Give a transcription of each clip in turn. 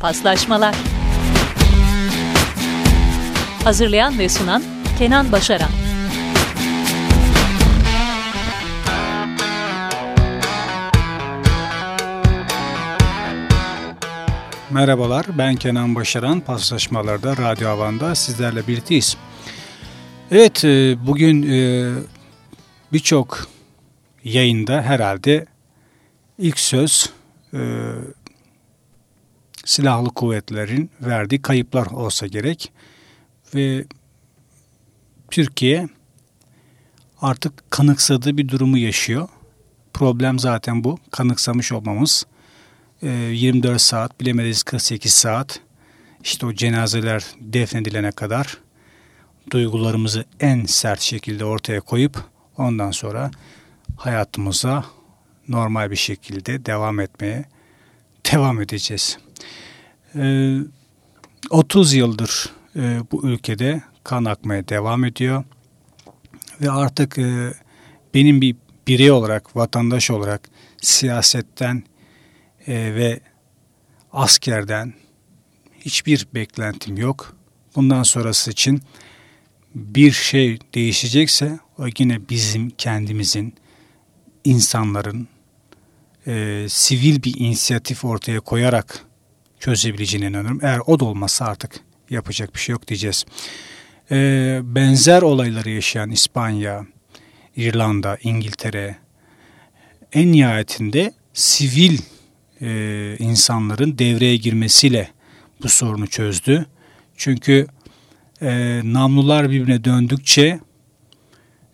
Paslaşmalar Hazırlayan ve sunan Kenan Başaran Merhabalar, ben Kenan Başaran. Paslaşmalarda Radyo Havan'da sizlerle birlikteyiz. Evet, e, bugün e, birçok yayında herhalde ilk söz e, silahlı kuvvetlerin verdiği kayıplar olsa gerek. Ve Türkiye artık kanıksadığı bir durumu yaşıyor. Problem zaten bu. Kanıksamış olmamız. 24 ee, saat, bilemediniz 48 saat. İşte o cenazeler defnedilene kadar duygularımızı en sert şekilde ortaya koyup ondan sonra hayatımıza normal bir şekilde devam etmeye devam edeceğiz. Ee, 30 yıldır e, bu ülkede kan akmaya devam ediyor ve artık e, benim bir birey olarak, vatandaş olarak siyasetten e, ve askerden hiçbir beklentim yok. Bundan sonrası için bir şey değişecekse o yine bizim kendimizin, insanların e, sivil bir inisiyatif ortaya koyarak çözebileceğine inanıyorum. Eğer o da olmazsa artık yapacak bir şey yok diyeceğiz. E, benzer olayları yaşayan İspanya, İrlanda, İngiltere en nihayetinde sivil e, insanların devreye girmesiyle bu sorunu çözdü. Çünkü e, namlular birbirine döndükçe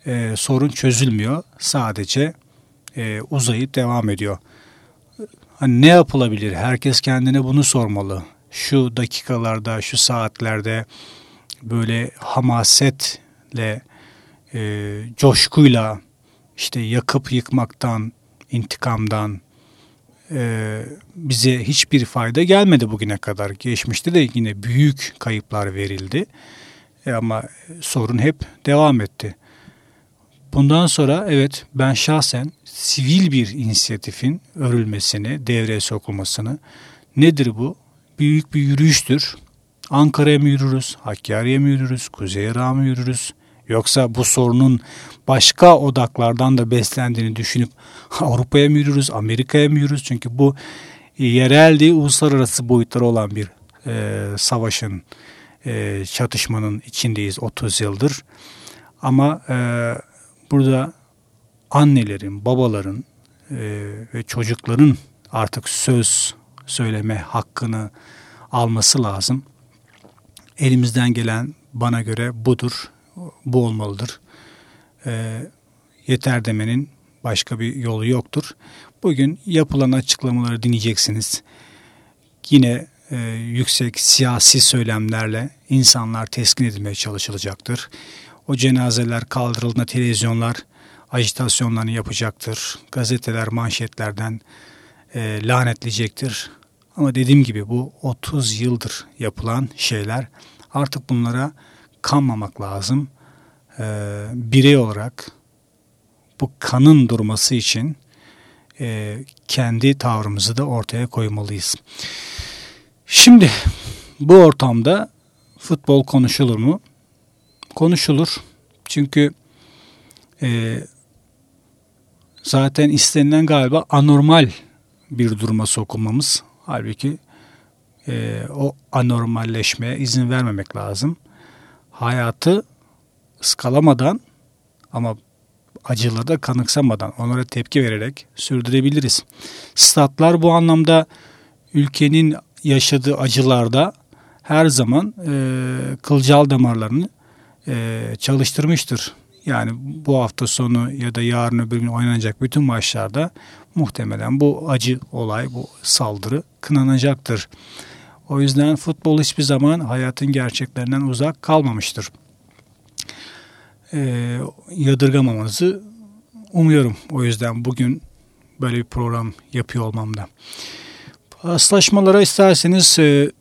e, sorun çözülmüyor. Sadece e, uzayıp devam ediyor. Hani ne yapılabilir? Herkes kendine bunu sormalı. Şu dakikalarda, şu saatlerde böyle hamasetle, e, coşkuyla işte yakıp yıkmaktan, intikamdan, e, bize hiçbir fayda gelmedi bugüne kadar. Geçmişte de yine büyük kayıplar verildi. E, ama sorun hep devam etti. Bundan sonra evet ben şahsen sivil bir inisiyatifin örülmesini, devreye sokulmasını nedir bu? Büyük bir yürüyüştür. Ankara'ya mı yürürüz, Hakkari'ye mi yürürüz, Kuzey Irak'a mı yürürüz? Yoksa bu sorunun başka odaklardan da beslendiğini düşünüp Avrupa'ya mı yürürüz, Amerika'ya mı yürürüz? Çünkü bu yerel değil uluslararası boyutları olan bir e, savaşın, e, çatışmanın içindeyiz 30 yıldır. Ama e, burada annelerin, babaların e, ve çocukların artık söz söyleme hakkını alması lazım. Elimizden gelen bana göre budur, bu olmalıdır. E, yeter demenin başka bir yolu yoktur. Bugün yapılan açıklamaları dinleyeceksiniz. Yine e, yüksek siyasi söylemlerle insanlar teskin edilmeye çalışılacaktır. O cenazeler kaldırıldığında televizyonlar ajitasyonlarını yapacaktır. Gazeteler manşetlerden e, lanetleyecektir. Ama dediğim gibi bu 30 yıldır yapılan şeyler artık bunlara kanmamak lazım. E, birey olarak bu kanın durması için e, kendi tavrımızı da ortaya koymalıyız. Şimdi bu ortamda futbol konuşulur mu? Konuşulur. Çünkü e, zaten istenilen galiba anormal bir duruma sokulmamız. Halbuki e, o anormalleşmeye izin vermemek lazım. Hayatı ıskalamadan ama acıları da kanıksamadan onlara tepki vererek sürdürebiliriz. Statlar bu anlamda ülkenin yaşadığı acılarda her zaman e, kılcal damarlarını e, çalıştırmıştır. Yani bu hafta sonu ya da yarın öbür gün oynanacak bütün maçlarda muhtemelen bu acı olay, bu saldırı kınanacaktır. O yüzden futbol hiçbir zaman hayatın gerçeklerinden uzak kalmamıştır. Ee, yadırgamamanızı umuyorum. O yüzden bugün böyle bir program yapıyor olmamda. Paslaşmalara isterseniz e,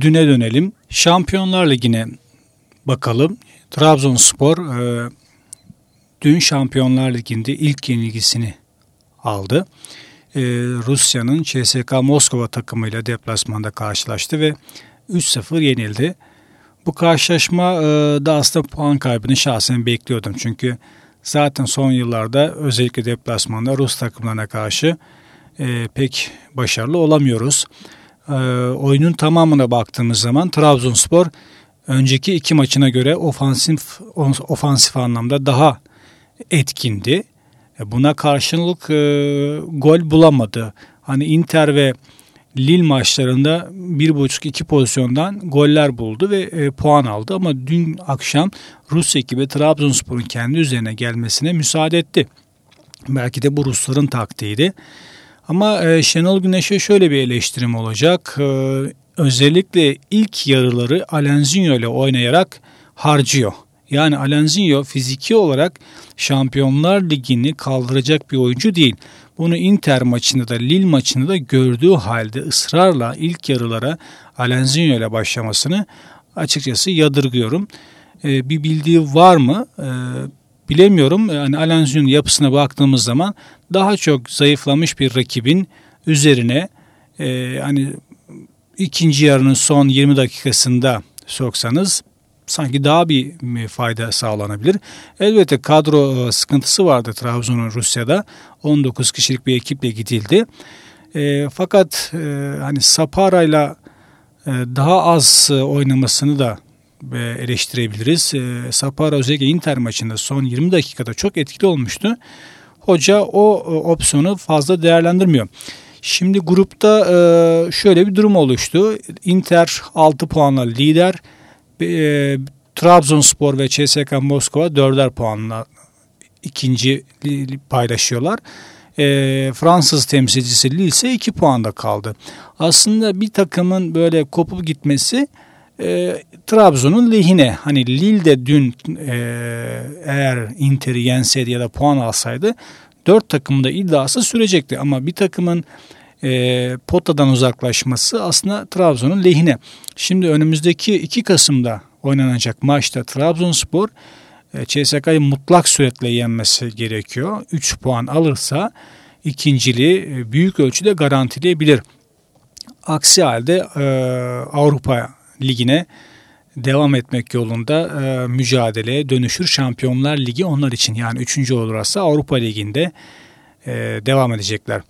düne dönelim. Şampiyonlar Ligi'ne bakalım. Trabzonspor e, dün Şampiyonlar Ligi'nde ilk yenilgisini aldı. e, Rusya'nın CSK Moskova takımıyla deplasmanda karşılaştı ve 3-0 yenildi. Bu karşılaşma e, da aslında puan kaybını şahsen bekliyordum. Çünkü zaten son yıllarda özellikle deplasmanda Rus takımlarına karşı e, pek başarılı olamıyoruz. E, oyunun tamamına baktığımız zaman Trabzonspor önceki iki maçına göre ofansif ofansif anlamda daha etkindi. E, buna karşılık e, gol bulamadı. Hani Inter ve Lille maçlarında bir buçuk iki pozisyondan goller buldu ve e, puan aldı. Ama dün akşam Rus ekibi Trabzonspor'un kendi üzerine gelmesine müsaade etti. Belki de bu Rusların taktiğiydi. Ama e, Şenol Güneş'e şöyle bir eleştirim olacak. E, özellikle ilk yarıları Alenzinho ile oynayarak harcıyor. Yani Alenzinho fiziki olarak Şampiyonlar Ligi'ni kaldıracak bir oyuncu değil. Bunu Inter maçında da Lille maçında da gördüğü halde ısrarla ilk yarılara Alenzinho ile başlamasını açıkçası yadırgıyorum. Ee, bir bildiği var mı? Ee, bilemiyorum. Yani Alenzinho'nun yapısına baktığımız zaman daha çok zayıflamış bir rakibin üzerine e, hani ikinci yarının son 20 dakikasında soksanız sanki daha bir fayda sağlanabilir. Elbette kadro e, sıkıntısı vardı Trabzon'un Rusya'da. 19 kişilik bir ekiple gidildi. E, fakat e, hani Sapara'yla e, daha az e, oynamasını da e, eleştirebiliriz. E, Sapara özellikle Inter maçında son 20 dakikada çok etkili olmuştu. Hoca o e, opsiyonu fazla değerlendirmiyor. Şimdi grupta e, şöyle bir durum oluştu. Inter 6 puanla lider e, Trabzonspor ve CSK Moskova dörder puanla ikinci paylaşıyorlar. E, Fransız temsilcisi Lille ise 2 puanda kaldı. Aslında bir takımın böyle kopup gitmesi Trabzon'un lehine. Hani Lille de dün eğer Inter'i yenseydi ya da puan alsaydı dört takımda iddiası sürecekti. Ama bir takımın e, potadan uzaklaşması aslında Trabzon'un lehine. Şimdi önümüzdeki 2 Kasım'da oynanacak maçta Trabzonspor e, CSK'yı mutlak suretle yenmesi gerekiyor. 3 puan alırsa ikinciliği e, büyük ölçüde garantileyebilir. Aksi halde e, Avrupa Ligi'ne devam etmek yolunda e, mücadeleye dönüşür. Şampiyonlar Ligi onlar için yani 3. olursa Avrupa Ligi'nde e, devam edecekler.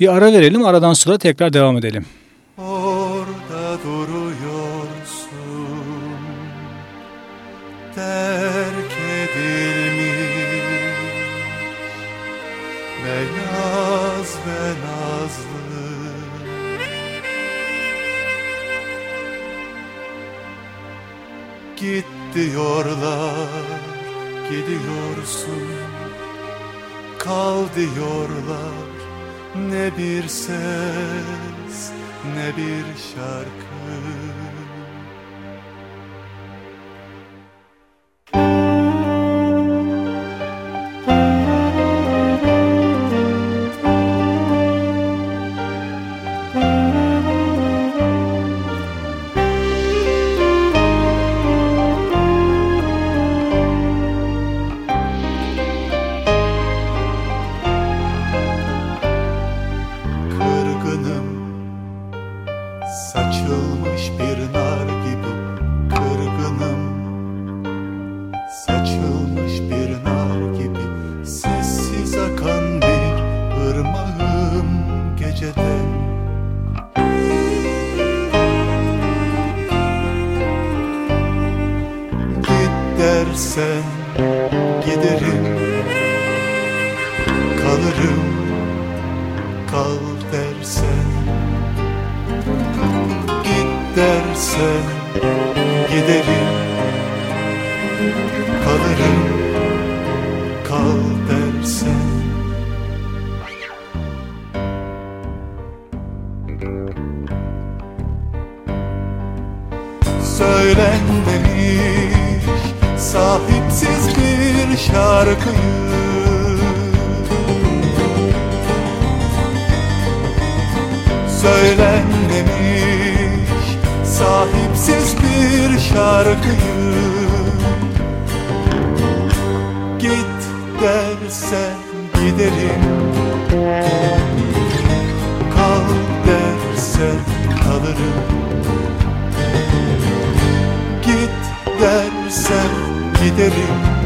Bir ara verelim aradan sonra tekrar devam edelim. Orada duruyorsun Git diyorlar gidiyorsun. Kal diyorlar ne bir ses ne bir şarkı Sensiz bir şarkıyı. Git dersen giderim. Kal dersen kalırım. Git dersen giderim.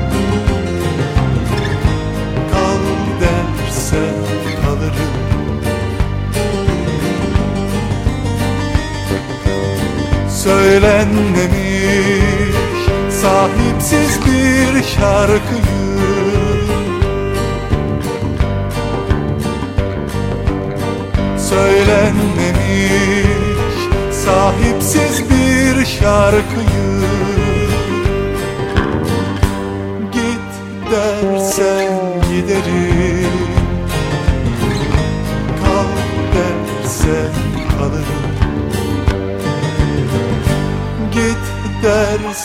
Söylenmemiş sahipsiz bir şarkıyı. Söylenmemiş sahipsiz bir şarkıyı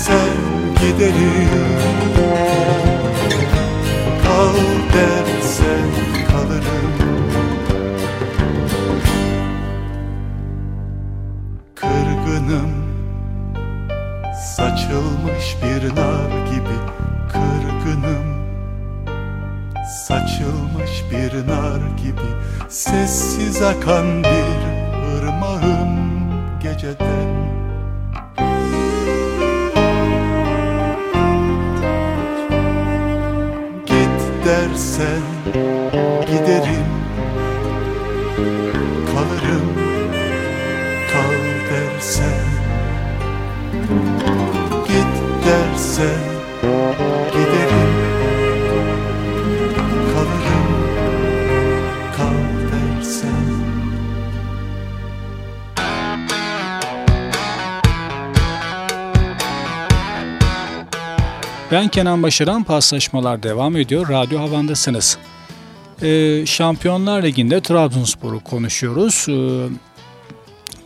dersen giderim. Kal dersen kalırım. Kırgınım Saçılmış bir nar gibi Kırgınım. Saçılmış bir nar gibi Sessiz akan bir dersen giderim Kalırım kal dersen Ben Kenan Başaran, paslaşmalar devam ediyor. Radyo Havan'dasınız. Ee, Şampiyonlar Ligi'nde Trabzonspor'u konuşuyoruz. Ee,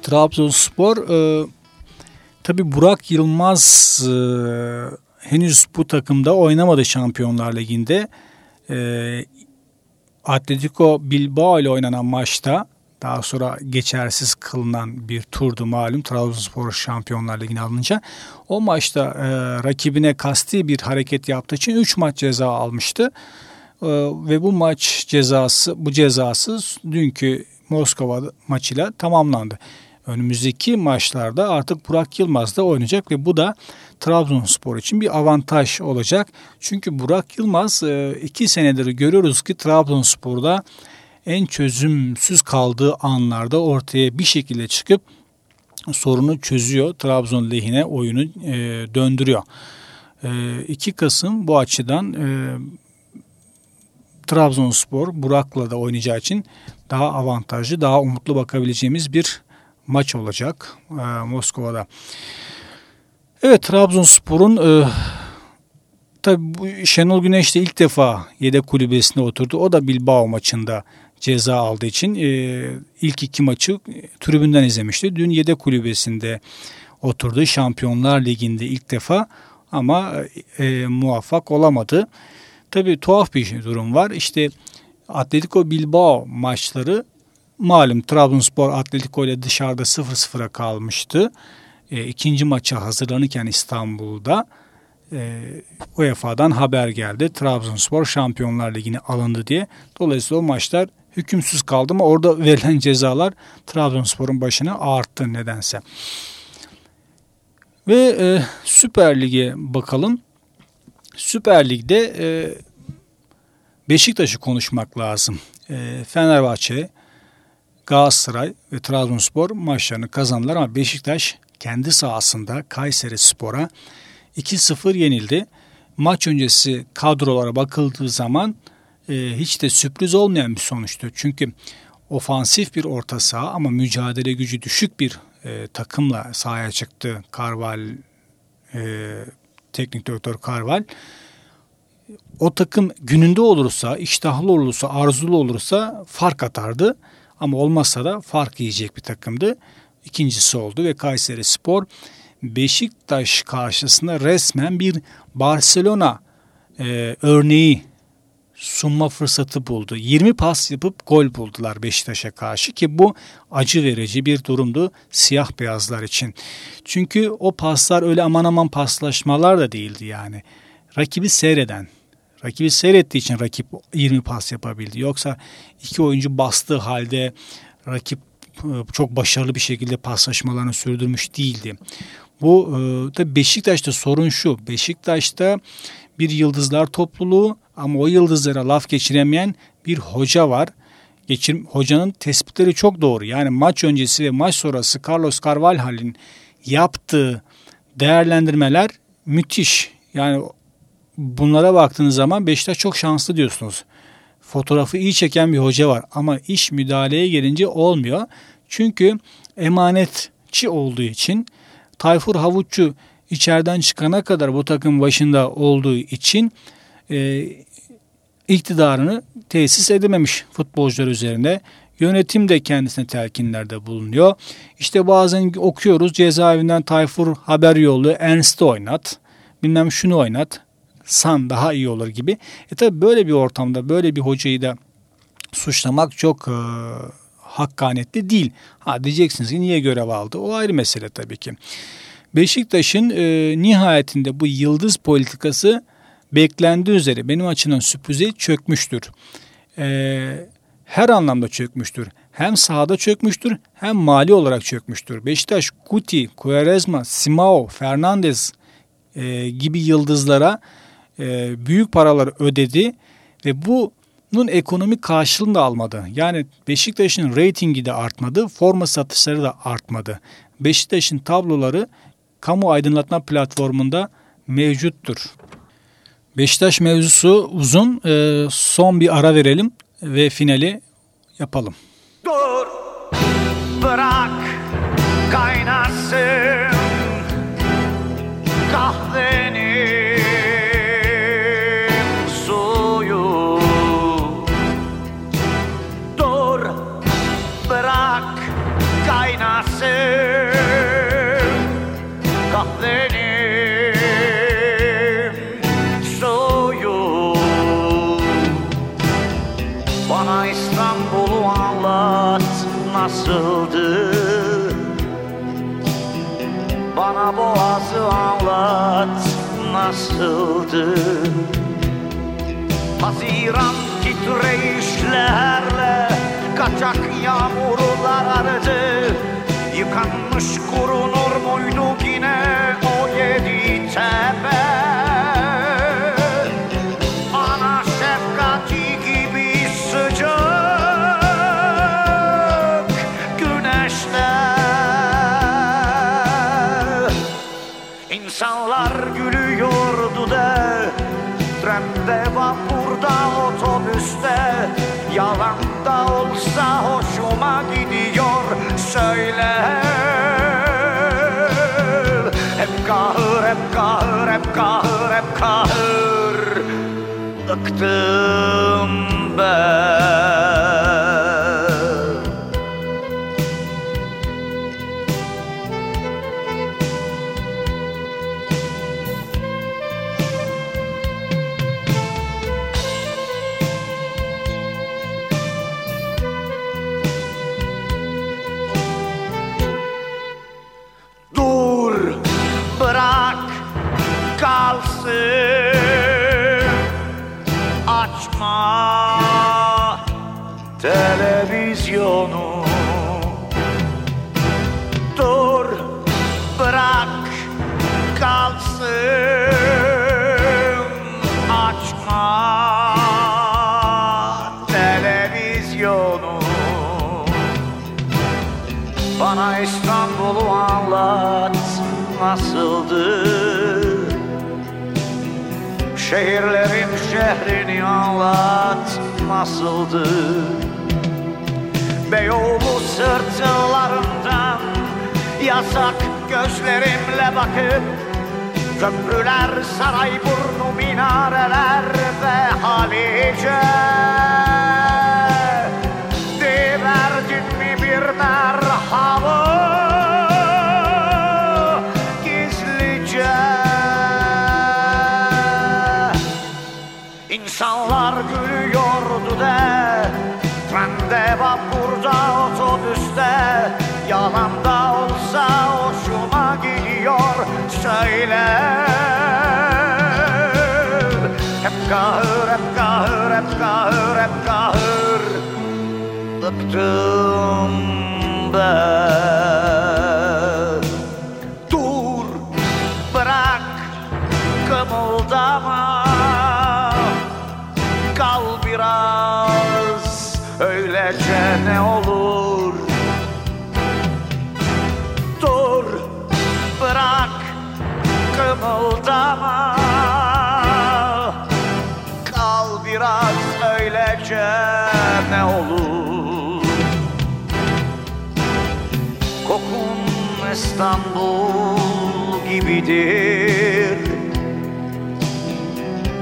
Trabzonspor e, tabi Burak Yılmaz e, henüz bu takımda oynamadı Şampiyonlar Ligi'nde. E, Atletico Bilbao ile oynanan maçta daha sonra geçersiz kılınan bir turdu malum Trabzonspor Şampiyonlar Ligi'ne alınca. O maçta e, rakibine kasti bir hareket yaptığı için 3 maç ceza almıştı. E, ve bu maç cezası bu cezası dünkü Moskova maçıyla tamamlandı. Önümüzdeki maçlarda artık Burak Yılmaz da oynayacak ve bu da Trabzonspor için bir avantaj olacak. Çünkü Burak Yılmaz e, iki senedir görüyoruz ki Trabzonspor'da en çözümsüz kaldığı anlarda ortaya bir şekilde çıkıp sorunu çözüyor. Trabzon lehine oyunu e, döndürüyor. E, 2 Kasım bu açıdan e, Trabzonspor Burak'la da oynayacağı için daha avantajlı, daha umutlu bakabileceğimiz bir maç olacak e, Moskova'da. Evet Trabzonspor'un e, tabi Şenol Güneş de ilk defa yedek kulübesine oturdu. O da Bilbao maçında ceza aldığı için e, ilk iki maçı tribünden izlemişti. Dün yedek kulübesinde oturdu. Şampiyonlar Ligi'nde ilk defa ama e, muvaffak olamadı. Tabi tuhaf bir durum var. İşte Atletico Bilbao maçları malum Trabzonspor Atletico ile dışarıda 0-0'a kalmıştı. E, ikinci maça hazırlanırken İstanbul'da e, UEFA'dan haber geldi. Trabzonspor Şampiyonlar Ligi'ne alındı diye. Dolayısıyla o maçlar hükümsüz kaldı ama orada verilen cezalar Trabzonspor'un başına arttı nedense. Ve e, Süper Lig'e bakalım. Süper Lig'de e, Beşiktaş'ı konuşmak lazım. E, Fenerbahçe, Galatasaray ve Trabzonspor maçlarını kazandılar ama Beşiktaş kendi sahasında Kayseri Spor'a 2-0 yenildi. Maç öncesi kadrolara bakıldığı zaman e, hiç de sürpriz olmayan bir sonuçtu. Çünkü ofansif bir orta saha ama mücadele gücü düşük bir e, takımla sahaya çıktı Karval e, teknik direktör Karval. O takım gününde olursa, iştahlı olursa, arzulu olursa fark atardı. Ama olmazsa da fark yiyecek bir takımdı. İkincisi oldu ve Kayseri Spor Beşiktaş karşısında resmen bir Barcelona e, örneği sunma fırsatı buldu. 20 pas yapıp gol buldular Beşiktaş'a karşı ki bu acı verici bir durumdu siyah beyazlar için. Çünkü o paslar öyle aman aman paslaşmalar da değildi yani. Rakibi seyreden, rakibi seyrettiği için rakip 20 pas yapabildi. Yoksa iki oyuncu bastığı halde rakip e, çok başarılı bir şekilde paslaşmalarını sürdürmüş değildi. Bu da Beşiktaş'ta sorun şu. Beşiktaş'ta bir yıldızlar topluluğu ama o yıldızlara laf geçiremeyen bir hoca var. Geçir, hocanın tespitleri çok doğru. Yani maç öncesi ve maç sonrası Carlos Carvalhal'in yaptığı değerlendirmeler müthiş. Yani bunlara baktığınız zaman Beşiktaş çok şanslı diyorsunuz. Fotoğrafı iyi çeken bir hoca var ama iş müdahaleye gelince olmuyor. Çünkü emanetçi olduğu için Tayfur Havuççu içeriden çıkana kadar bu takım başında olduğu için e, iktidarını tesis edememiş futbolcular üzerinde. Yönetim de kendisine telkinlerde bulunuyor. İşte bazen okuyoruz cezaevinden Tayfur haber yolluyor. Ernst'i oynat. Bilmem şunu oynat. San daha iyi olur gibi. E tabi böyle bir ortamda böyle bir hocayı da suçlamak çok e, hakkanetli değil. Ha diyeceksiniz ki niye görev aldı? O ayrı mesele tabii ki. Beşiktaş'ın e, nihayetinde bu yıldız politikası beklendiği üzere benim açımdan sürprize çökmüştür. E, her anlamda çökmüştür. Hem sahada çökmüştür hem mali olarak çökmüştür. Beşiktaş, Guti, Quaresma, Simao, Fernandez e, gibi yıldızlara e, büyük paralar ödedi ve bunun ekonomik karşılığını da almadı. Yani Beşiktaş'ın reytingi de artmadı, forma satışları da artmadı. Beşiktaş'ın tabloları kamu aydınlatma platformunda mevcuttur. Beşiktaş mevzusu uzun. E, son bir ara verelim ve finali yapalım. Dur, bırak kaynasın kahvenin nasıldı Haziran titreyişlerle Kaçak yağmurlar aradı. Yıkanmış kurunur muydu Trende, vapurda, otobüste. Yalan da olsa hoşuma gidiyor. Söyle. Hep kahır, hep kahır, hep kahır, hep kahır. Bıktım ben Şehirlerin şehrini anlat nasıldı Beyoğlu sırtlarından yasak gözlerimle bakıp Köprüler, Sarayburnu, minareler ve Halice Diverdin mi bir merhaba İnsanlar gülüyordu de. Trende, vapurda, otobüste. Yalan da olsa hoşuma gidiyor. Söyle. Hep kahır, hep kahır, hep kahır, hep kahır. Bıktım ben gece ne olur. Dur bırak kımıldama. Kal biraz öylece ne olur. Kokun İstanbul gibidir.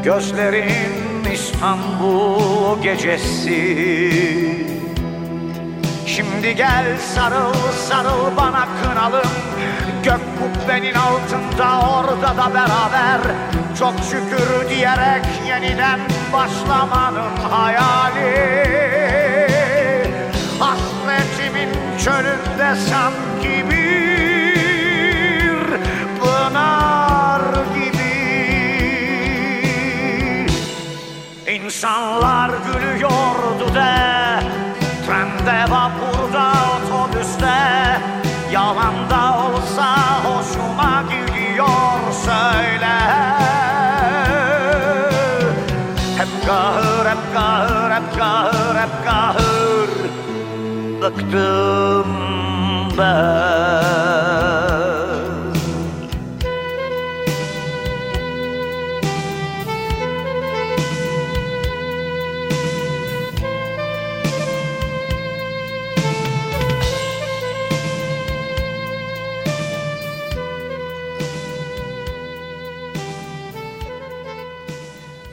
Gözlerin İstanbul gecesi. Şimdi gel sarıl sarıl bana kınalım. Gök kubbenin altında orada da beraber. Çok şükür diyerek yeniden başlamanın hayali. Hasretimin çölünde sanki bir İnsanlar gülüyordu de. Trende, vapurda, otobüste. Yalan da olsa hoşuma gidiyor söyle. Hep kahır, hep kahır, hep kahır, hep kahır. Bıktım ben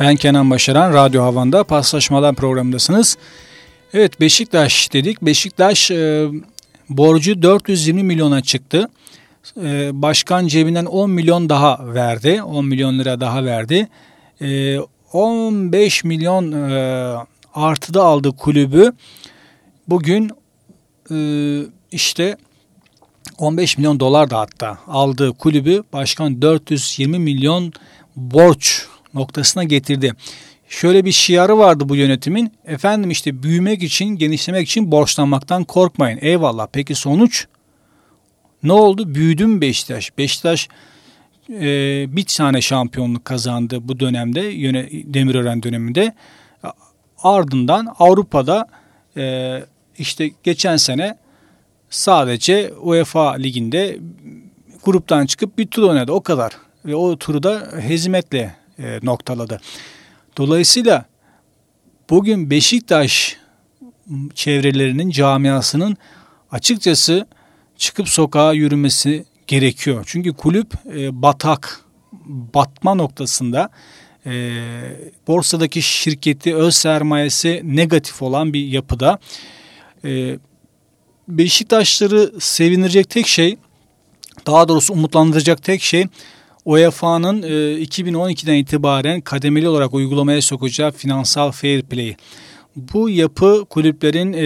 Ben Kenan Başaran, Radyo Havan'da Paslaşmalar programındasınız. Evet Beşiktaş dedik. Beşiktaş e, borcu 420 milyona çıktı. E, başkan cebinden 10 milyon daha verdi. 10 milyon lira daha verdi. E, 15 milyon e, artıda aldı kulübü. Bugün e, işte 15 milyon dolar da hatta aldığı kulübü başkan 420 milyon borç noktasına getirdi. Şöyle bir şiarı vardı bu yönetimin. Efendim işte büyümek için, genişlemek için borçlanmaktan korkmayın. Eyvallah. Peki sonuç? Ne oldu? Büyüdü mü Beşiktaş? Beşiktaş e, bir tane şampiyonluk kazandı bu dönemde, yöne, Demirören döneminde. Ardından Avrupa'da e, işte geçen sene sadece UEFA liginde gruptan çıkıp bir tur oynadı. O kadar. Ve o turu da hezimetle e, noktaladı. Dolayısıyla bugün Beşiktaş çevrelerinin camiasının açıkçası çıkıp sokağa yürümesi gerekiyor. Çünkü kulüp e, batak, batma noktasında e, borsadaki şirketi öz sermayesi negatif olan bir yapıda. E, Beşiktaşları sevindirecek tek şey, daha doğrusu umutlandıracak tek şey UEFA'nın e, 2012'den itibaren kademeli olarak uygulamaya sokacağı finansal fair play. Bu yapı kulüplerin e,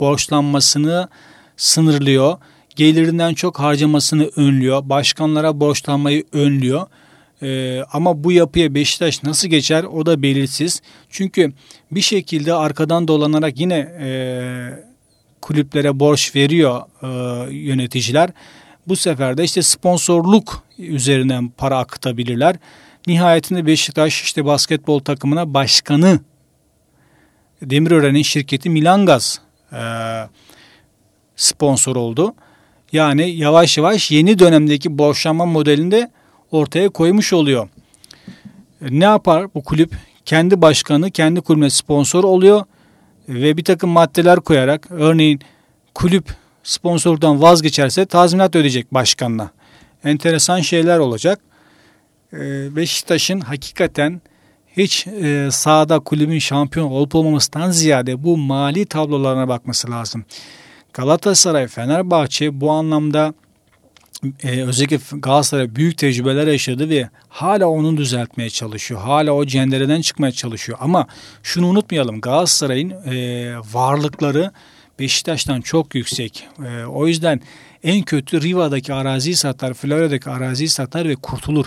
borçlanmasını sınırlıyor. Gelirinden çok harcamasını önlüyor. Başkanlara borçlanmayı önlüyor. Ee, ama bu yapıya Beşiktaş nasıl geçer o da belirsiz. Çünkü bir şekilde arkadan dolanarak yine e, kulüplere borç veriyor e, yöneticiler. Bu sefer de işte sponsorluk üzerinden para akıtabilirler. Nihayetinde Beşiktaş işte basketbol takımına başkanı Demirören'in şirketi Milangaz e, sponsor oldu. Yani yavaş yavaş yeni dönemdeki borçlanma modelinde ortaya koymuş oluyor. Ne yapar bu kulüp? Kendi başkanı kendi kulübüne sponsor oluyor ve bir takım maddeler koyarak örneğin kulüp sponsorluktan vazgeçerse tazminat ödeyecek başkanına. Enteresan şeyler olacak. Ee, Beşiktaş'ın hakikaten hiç e, sahada kulübün şampiyon olup olmamasından ziyade bu mali tablolarına bakması lazım. Galatasaray, Fenerbahçe bu anlamda e, özellikle Galatasaray büyük tecrübeler yaşadı ve hala onu düzeltmeye çalışıyor. Hala o cendereden çıkmaya çalışıyor. Ama şunu unutmayalım Galatasaray'ın e, varlıkları Beşiktaş'tan çok yüksek. E, o yüzden en kötü Riva'daki araziyi satar, Florya'daki araziyi satar ve kurtulur.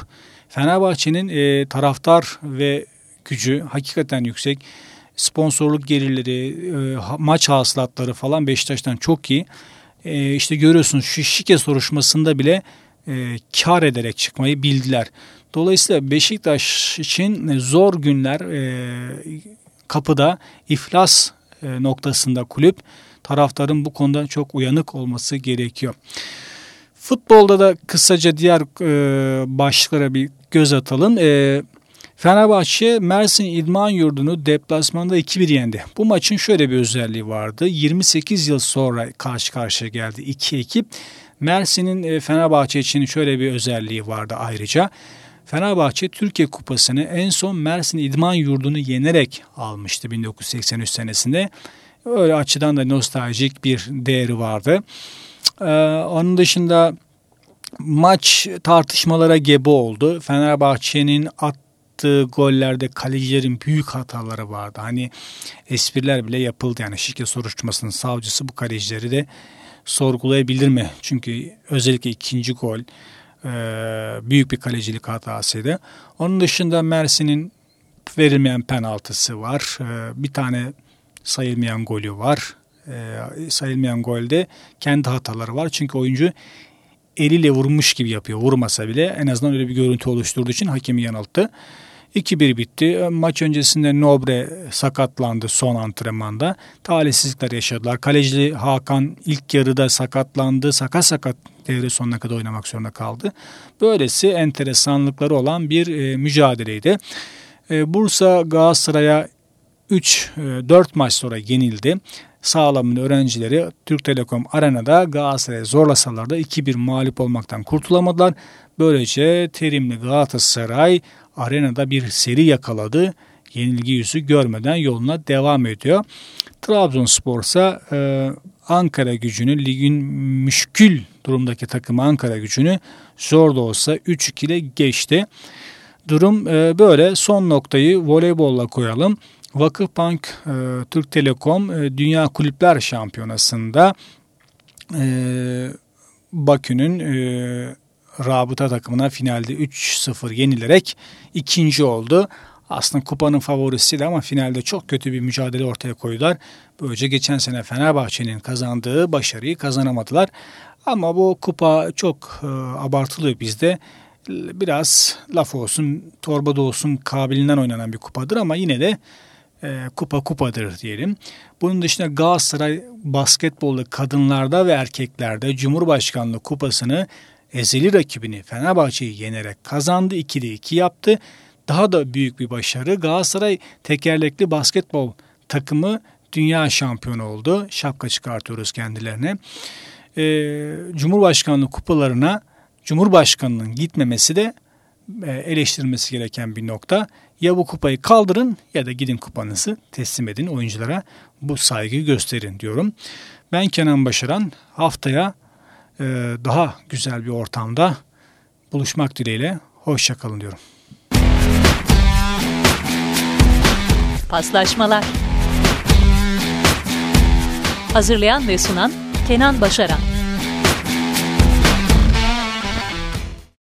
Fenerbahçe'nin e, taraftar ve gücü hakikaten yüksek. Sponsorluk gelirleri, e, maç hasılatları falan Beşiktaş'tan çok iyi. E, işte görüyorsunuz şu şike soruşmasında bile e, kar ederek çıkmayı bildiler. Dolayısıyla Beşiktaş için zor günler e, kapıda iflas e, noktasında kulüp taraftarın bu konuda çok uyanık olması gerekiyor. Futbolda da kısaca diğer e, başlıklara bir göz atalım. E, Fenerbahçe Mersin İdman Yurdu'nu deplasmanda 2-1 yendi. Bu maçın şöyle bir özelliği vardı. 28 yıl sonra karşı karşıya geldi iki ekip. Mersin'in e, Fenerbahçe için şöyle bir özelliği vardı ayrıca. Fenerbahçe Türkiye Kupası'nı en son Mersin İdman Yurdu'nu yenerek almıştı 1983 senesinde. Öyle açıdan da nostaljik bir değeri vardı. Ee, onun dışında maç tartışmalara gebe oldu. Fenerbahçe'nin attığı gollerde kalecilerin büyük hataları vardı. Hani espriler bile yapıldı yani şirket soruşturmasının savcısı bu kalecileri de sorgulayabilir mi? Çünkü özellikle ikinci gol e, büyük bir kalecilik hatasıydı. Onun dışında Mersin'in verilmeyen penaltısı var. E, bir tane sayılmayan golü var. E, sayılmayan golde kendi hataları var. Çünkü oyuncu eliyle vurmuş gibi yapıyor. Vurmasa bile en azından öyle bir görüntü oluşturduğu için hakemi yanılttı. 2-1 bitti. Maç öncesinde Nobre sakatlandı son antrenmanda. Talihsizlikler yaşadılar. Kaleci Hakan ilk yarıda sakatlandı. Sakat sakat devre sonuna kadar oynamak zorunda kaldı. Böylesi enteresanlıkları olan bir e, mücadeleydi. E, Bursa Galatasaray'a 3-4 e, maç sonra yenildi. Sağlamın öğrencileri Türk Telekom Arena'da Galatasaray'ı zorlasalar da 2-1 mağlup olmaktan kurtulamadılar. Böylece terimli Galatasaray arenada bir seri yakaladı. Yenilgi yüzü görmeden yoluna devam ediyor. Trabzonspor ise e, Ankara gücünü ligin müşkül durumdaki takımı Ankara gücünü zor da olsa 3-2 ile geçti. Durum e, böyle. Son noktayı voleybolla koyalım. Vakıfbank e, Türk Telekom e, Dünya Kulüpler Şampiyonası'nda e, Bakü'nün e, rabıta takımına finalde 3-0 yenilerek ikinci oldu. Aslında kupanın favorisiydi ama finalde çok kötü bir mücadele ortaya koydular. Böylece geçen sene Fenerbahçe'nin kazandığı başarıyı kazanamadılar. Ama bu kupa çok e, abartılıyor bizde. Biraz laf olsun, torbada olsun kabilinden oynanan bir kupadır ama yine de e, kupa kupadır diyelim. Bunun dışında Galatasaray basketbolda kadınlarda ve erkeklerde Cumhurbaşkanlığı kupasını ezeli rakibini Fenerbahçe'yi yenerek kazandı. 2'de 2 yaptı. Daha da büyük bir başarı. Galatasaray tekerlekli basketbol takımı dünya şampiyonu oldu. Şapka çıkartıyoruz kendilerine. Ee, Cumhurbaşkanlığı kupalarına Cumhurbaşkanının gitmemesi de e, eleştirilmesi gereken bir nokta. Ya bu kupayı kaldırın ya da gidin kupanızı teslim edin oyunculara. Bu saygıyı gösterin diyorum. Ben Kenan Başaran haftaya e, daha güzel bir ortamda buluşmak dileğiyle. Hoşçakalın diyorum. Paslaşmalar Hazırlayan ve sunan Kenan Başaran